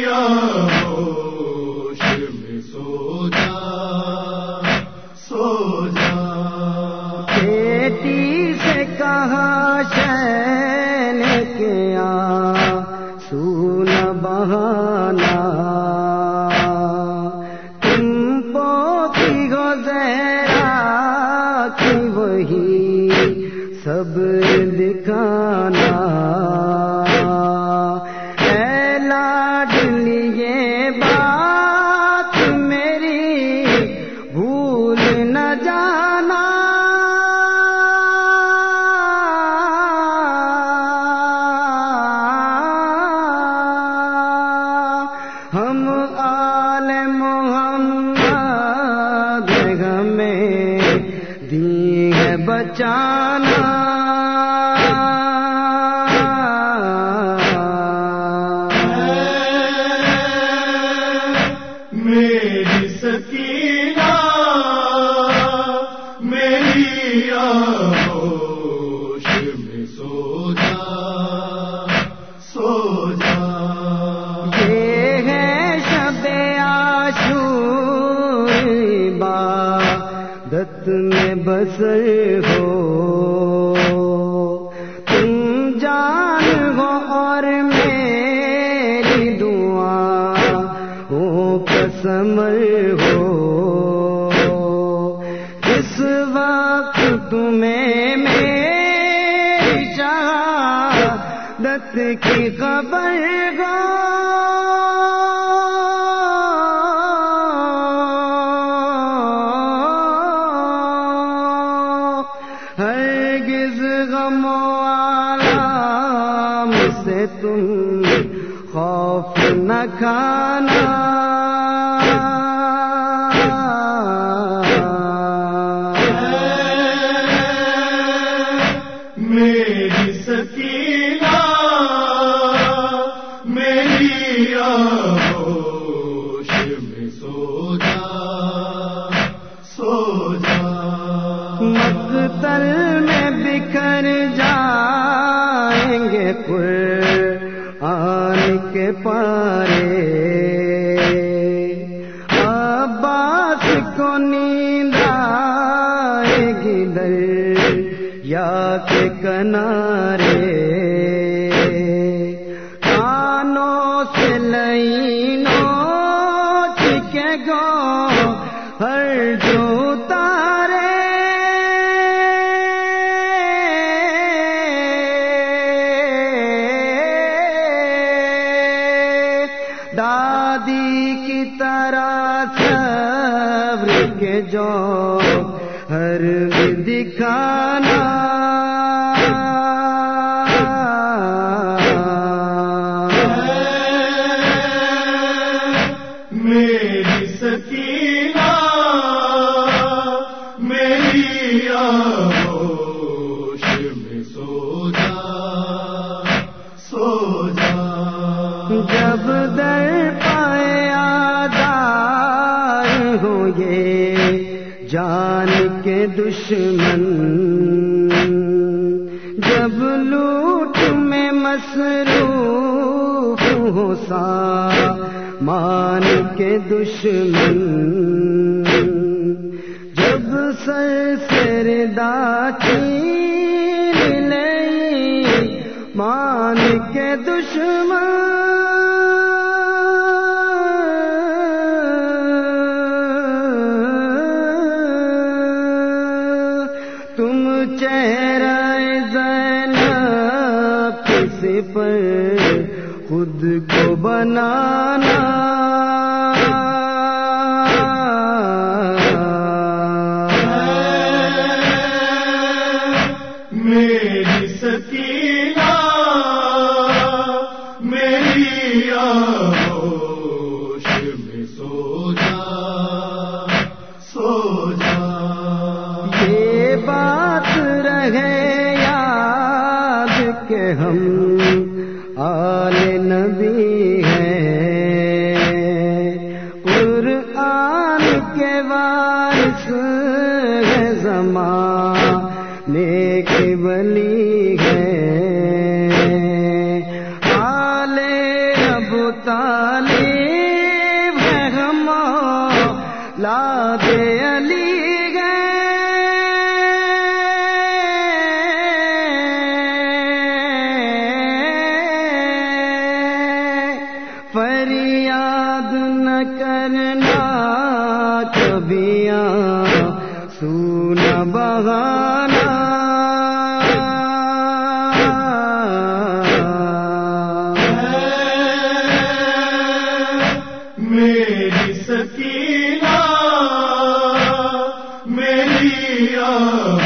میری آغوش میں سو جا سو جا بیٹی سے کہا شین کیا سون بہانا۔ تم پوتی گو کی وہی سب دکھانا۔ بچانا میں بسر ہو۔ تم جان ہو اور میری دعا ہو کسمر ہو۔ اس وقت تمہیں میری شہادت کی خبر گو تم خوف نہ کھانا۔ میری سکینہ میری آہو آن کے پارے۔ عباس کو نیند آئے گی در یا کے کنارے۔ دادی کی طرح صبر کے جو ہر بھی دکھانا۔ میری سکینہ در پائے آدار ہوں گے۔ جان کے دشمن۔ جب لوٹ میں مصروف ہو سا، مان کے دشمن۔ جب سر سردا چھین لے مان کے دشمن۔ تم چہرہ زینب کسی پر خود کو بنانا بہانا میری سکینہ میری آہ